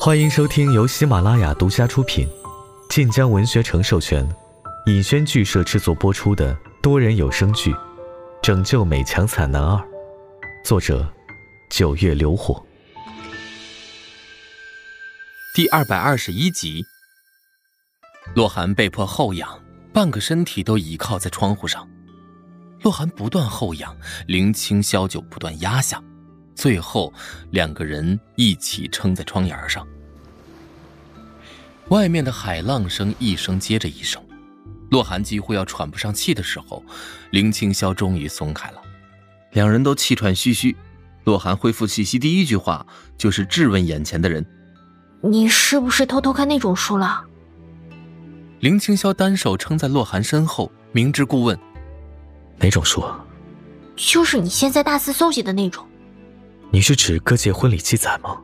欢迎收听由喜马拉雅独家出品、晋江文学城授权、尹轩剧社制作播出的多人有声剧《拯救美强惨男二》，作者：九月流火，第二百二十一集。洛寒被迫后仰，半个身体都倚靠在窗户上。洛寒不断后仰，林青霄就不断压下。最后，两个人一起撑在窗沿上。外面的海浪声一声接着一声，洛寒几乎要喘不上气的时候，林青霄终于松开了。两人都气喘吁吁。洛寒恢复气息，第一句话就是质问眼前的人：“你是不是偷偷看那种书了？”林青霄单手撑在洛寒身后，明知故问：“哪种书？”“就是你现在大肆搜集的那种。”你是指各界婚礼记载吗？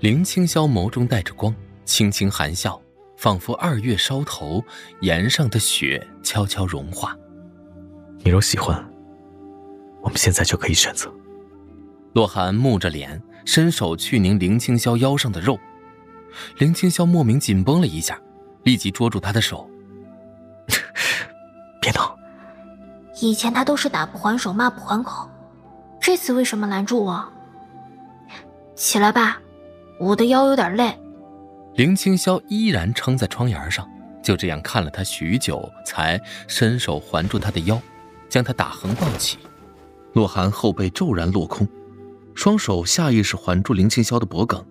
林青霄眸中带着光，轻轻含笑，仿佛二月梢头，岩上的雪悄悄融化。你若喜欢，我们现在就可以选择。洛寒木着脸，伸手去拧林青霄腰上的肉，林青霄莫名紧绷了一下，立即捉住他的手。别闹！以前他都是打不还手，骂不还口。这次为什么拦住我？起来吧，我的腰有点累。林青霄依然撑在窗沿上，就这样看了他许久，才伸手环住他的腰，将他打横抱起。洛寒后背骤然落空，双手下意识环住林青霄的脖颈，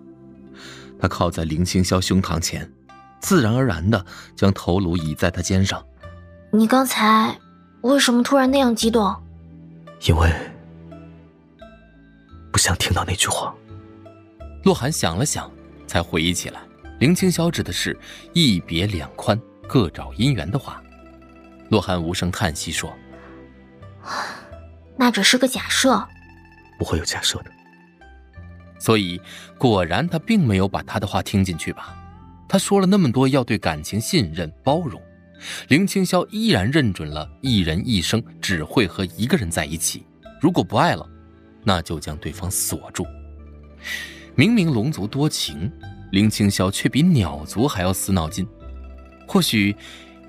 他靠在林青霄胸膛前，自然而然地将头颅倚在他肩上。你刚才为什么突然那样激动？因为。不想听到那句话。洛寒想了想，才回忆起来，林青霄指的是一别两宽，各找姻缘的话。洛寒无声叹息说：“那只是个假设，不会有假设的。”所以，果然他并没有把他的话听进去吧？他说了那么多要对感情信任、包容，林青霄依然认准了一人一生只会和一个人在一起，如果不爱了。那就将对方锁住。明明龙族多情，林青霄却比鸟族还要死脑筋。或许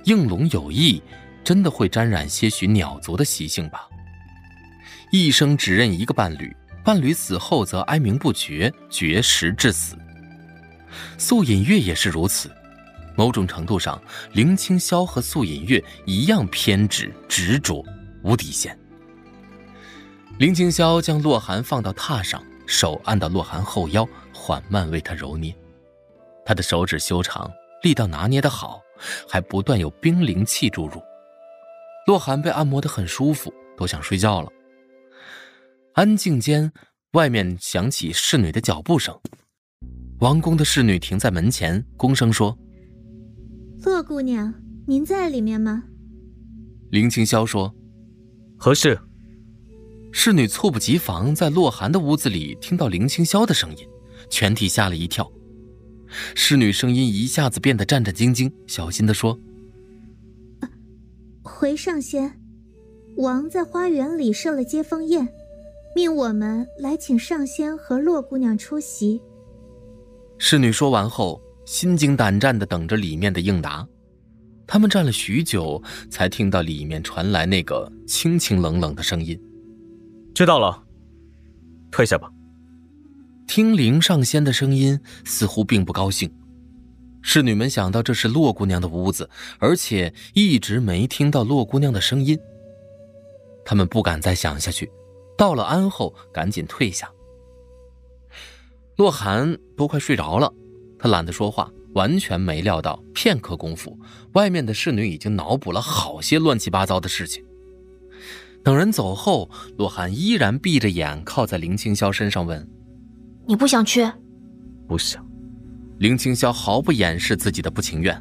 应龙有意，真的会沾染些许鸟族的习性吧。一生只认一个伴侣，伴侣死后则哀鸣不绝，绝食致死。素隐月也是如此。某种程度上，林青霄和素隐月一样偏执、执着、无底线。林青霄将洛寒放到榻上，手按到洛寒后腰，缓慢为他揉捏。他的手指修长，力道拿捏得好，还不断有冰灵气注入。洛寒被按摩得很舒服，都想睡觉了。安静间，外面响起侍女的脚步声。王宫的侍女停在门前，躬声说：“洛姑娘，您在里面吗？”林青霄说：“何事？”侍女猝不及防，在洛寒的屋子里听到林青霄的声音，全体吓了一跳。侍女声音一下子变得战战兢兢，小心地说：“回上仙，王在花园里设了接风宴，命我们来请上仙和洛姑娘出席。”侍女说完后，心惊胆战地等着里面的应答。他们站了许久，才听到里面传来那个清清冷冷的声音。知道了，退下吧。听林上仙的声音，似乎并不高兴。侍女们想到这是洛姑娘的屋子，而且一直没听到洛姑娘的声音，他们不敢再想下去。到了安后，赶紧退下。洛寒都快睡着了，他懒得说话，完全没料到片刻功夫，外面的侍女已经脑补了好些乱七八糟的事情。等人走后，洛寒依然闭着眼靠在林青霄身上，问：“你不想去？”“不想。”林青霄毫不掩饰自己的不情愿。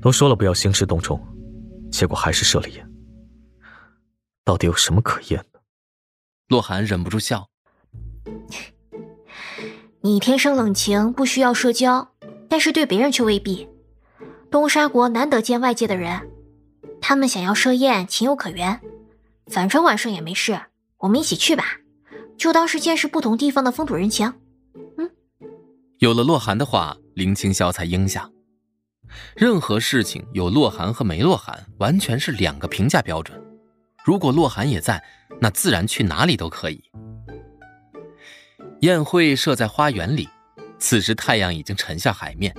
都说了不要兴师动众，结果还是设了宴。到底有什么可宴的？洛寒忍不住笑：“你天生冷情，不需要社交，但是对别人却未必。东沙国难得见外界的人，他们想要设宴，情有可原。”反正晚上也没事，我们一起去吧，就当是见识不同地方的风土人情。嗯，有了洛寒的话，林青霄才应下。任何事情有洛寒和没洛寒，完全是两个评价标准。如果洛寒也在，那自然去哪里都可以。宴会设在花园里，此时太阳已经沉下海面，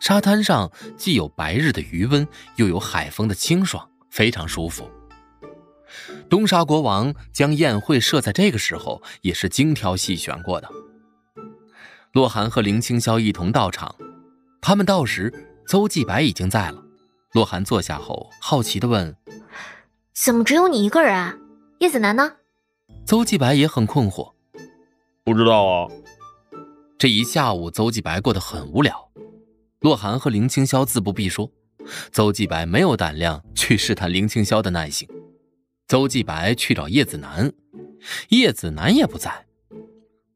沙滩上既有白日的余温，又有海风的清爽，非常舒服。东沙国王将宴会设在这个时候，也是精挑细选过的。洛寒和林青霄一同到场，他们到时，邹继白已经在了。洛寒坐下后，好奇地问：“怎么只有你一个人啊？叶子楠呢？”邹继白也很困惑。不知道啊。这一下午，邹继白过得很无聊。洛寒和林青霄自不必说，邹继白没有胆量去试探林青霄的耐性。邹继白去找叶子楠，叶子楠也不在，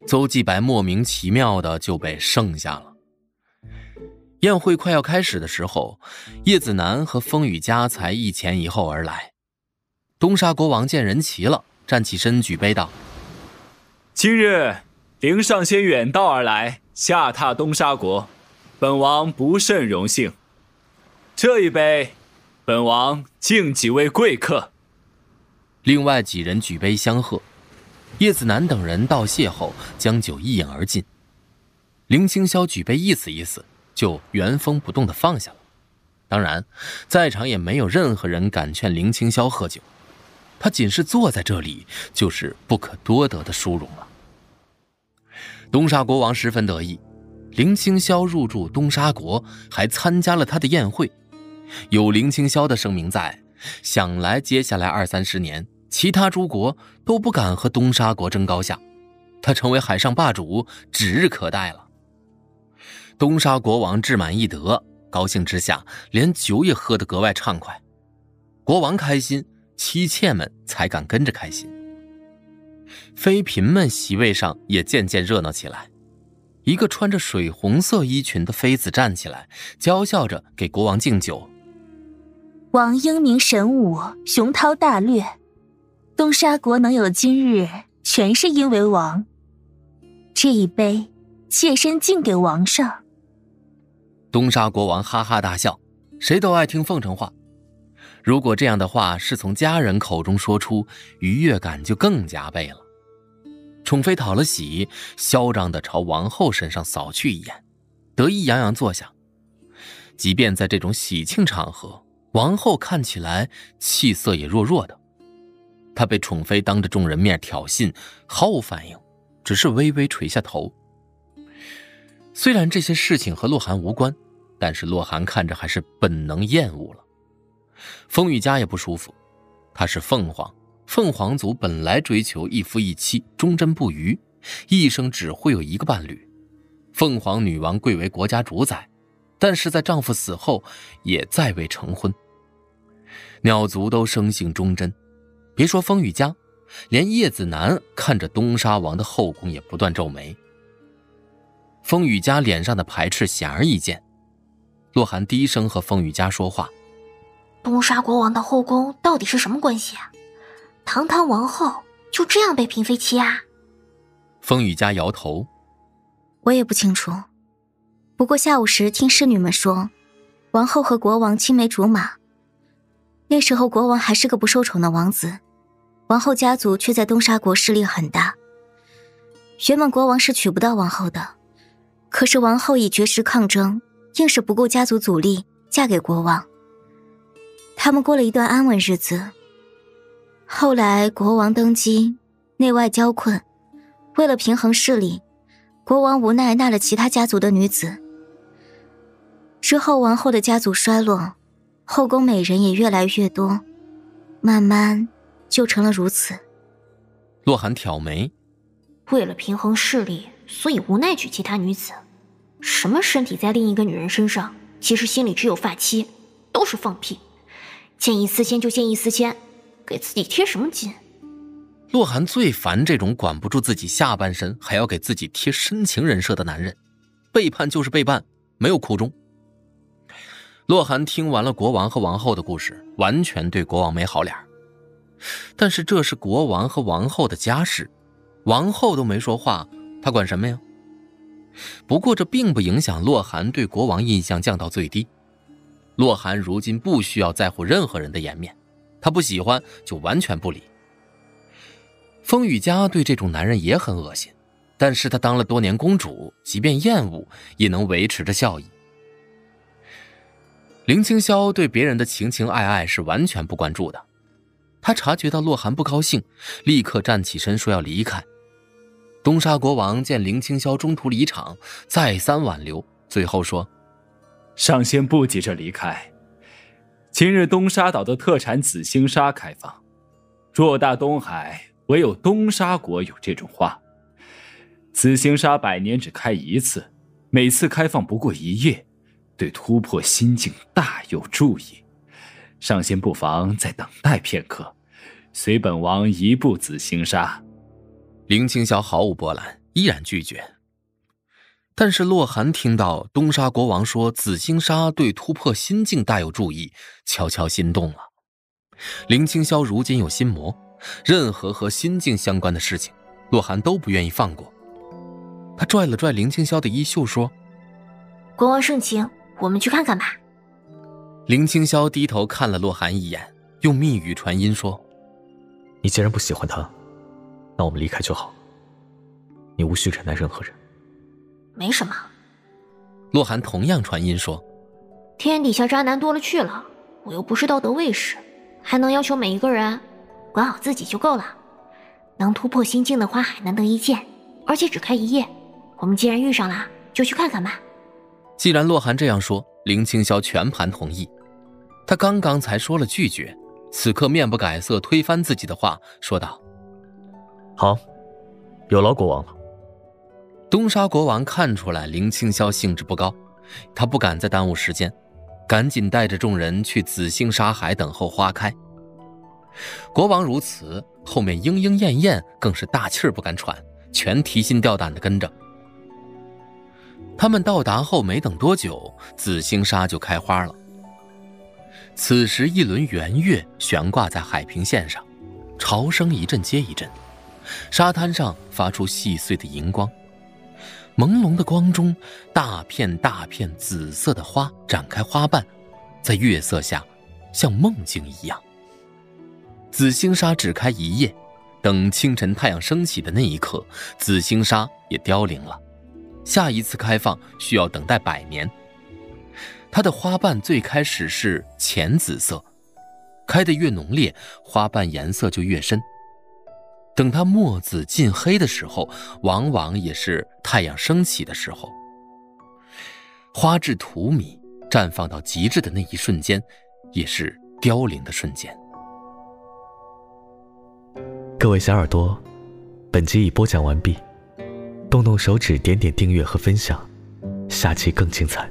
邹继白莫名其妙的就被剩下了。宴会快要开始的时候，叶子楠和风雨佳才一前一后而来。东沙国王见人齐了，站起身举杯道。今日灵上仙远道而来，下榻东沙国，本王不甚荣幸。这一杯，本王敬几位贵客。另外几人举杯相贺。叶子楠等人道谢后，将酒一饮而尽。林清霄举杯意思意思，就原封不动的放下了。当然，在场也没有任何人敢劝林清霄喝酒。他仅是坐在这里，就是不可多得的殊荣了。东沙国王十分得意，林清霄入住东沙国，还参加了他的宴会。有林清霄的声明在，想来接下来二三十年，其他诸国都不敢和东沙国争高下，他成为海上霸主指日可待了。东沙国王志满意得，高兴之下，连酒也喝得格外畅快。国王开心。妻妾们才敢跟着开心。妃嫔们席位上也渐渐热闹起来。一个穿着水红色衣裙的妃子站起来，娇笑着给国王敬酒。王英明神武，雄韬大略，东沙国能有今日，全是因为王。这一杯，妾身敬给王上。东沙国王哈哈大笑，谁都爱听奉承话。如果这样的话是从家人口中说出，愉悦感就更加倍了。宠妃讨了喜，嚣张地朝王后身上扫去一眼，得意洋洋坐下。即便在这种喜庆场合，王后看起来气色也弱弱的。他被宠妃当着众人面挑衅，毫无反应，只是微微垂下头。虽然这些事情和洛寒无关，但是洛寒看着还是本能厌恶了。风雨家也不舒服，她是凤凰，凤凰族本来追求一夫一妻，忠贞不渝，一生只会有一个伴侣。凤凰女王贵为国家主宰，但是在丈夫死后也再未成婚。鸟族都生性忠贞，别说风雨家，连叶子楠看着东沙王的后宫也不断皱眉。风雨家脸上的排斥显而易见，洛寒低声和风雨家说话。东沙国王的后宫到底是什么关系啊？堂堂王后就这样被嫔妃欺压？风雨家摇头，我也不清楚。不过下午时听侍女们说，王后和国王青梅竹马。那时候国王还是个不受宠的王子，王后家族却在东沙国势力很大。原本国王是娶不到王后的，可是王后以绝食抗争，硬是不顾家族阻力嫁给国王。他们过了一段安稳日子。后来国王登基，内外交困，为了平衡势力，国王无奈纳了其他家族的女子。之后王后的家族衰落，后宫美人也越来越多，慢慢就成了如此。洛寒挑眉，为了平衡势力，所以无奈娶其他女子。什么身体在另一个女人身上，其实心里只有发妻，都是放屁。见异思迁就见异思迁，给自己贴什么金？洛寒最烦这种管不住自己下半身还要给自己贴深情人设的男人，背叛就是背叛，没有苦衷。洛寒听完了国王和王后的故事，完全对国王没好脸。但是这是国王和王后的家事，王后都没说话，他管什么呀？不过这并不影响洛寒对国王印象降到最低。洛寒如今不需要在乎任何人的颜面，他不喜欢就完全不理。风雨家对这种男人也很恶心，但是他当了多年公主，即便厌恶也能维持着笑意。林青霄对别人的情情爱爱是完全不关注的，他察觉到洛寒不高兴，立刻站起身说要离开。东沙国王见林青霄中途离场，再三挽留，最后说。上仙不急着离开。今日东沙岛的特产紫星沙开放，偌大东海唯有东沙国有这种花。紫星沙百年只开一次，每次开放不过一夜，对突破心境大有助益。上仙不妨再等待片刻，随本王一步紫星沙。林青霄毫无波澜，依然拒绝。但是洛寒听到东沙国王说紫星沙对突破心境大有注意，悄悄心动了。林青霄如今有心魔，任何和心境相关的事情，洛寒都不愿意放过。他拽了拽林青霄的衣袖，说：“国王盛情，我们去看看吧。”林青霄低头看了洛寒一眼，用密语传音说：“你既然不喜欢他，那我们离开就好。你无需忍耐任何人。”没什么，洛寒同样传音说：“天底下渣男多了去了，我又不是道德卫士，还能要求每一个人管好自己就够了。能突破心境的花海难得一见，而且只开一夜。我们既然遇上了，就去看看吧。”既然洛寒这样说，林青霄全盘同意。他刚刚才说了拒绝，此刻面不改色，推翻自己的话，说道：“好，有劳国王了。”东沙国王看出来林青霄兴致不高，他不敢再耽误时间，赶紧带着众人去紫星沙海等候花开。国王如此，后面莺莺燕燕更是大气儿不敢喘，全提心吊胆的跟着。他们到达后没等多久，紫星沙就开花了。此时一轮圆月悬挂在海平线上，潮声一阵接一阵，沙滩上发出细碎的荧光。朦胧的光中，大片大片紫色的花展开花瓣，在月色下，像梦境一样。紫星沙只开一夜，等清晨太阳升起的那一刻，紫星沙也凋零了。下一次开放需要等待百年。它的花瓣最开始是浅紫色，开得越浓烈，花瓣颜色就越深。等它墨紫近黑的时候，往往也是太阳升起的时候。花至荼蘼，绽放到极致的那一瞬间，也是凋零的瞬间。各位小耳朵，本集已播讲完毕，动动手指，点点订阅和分享，下期更精彩。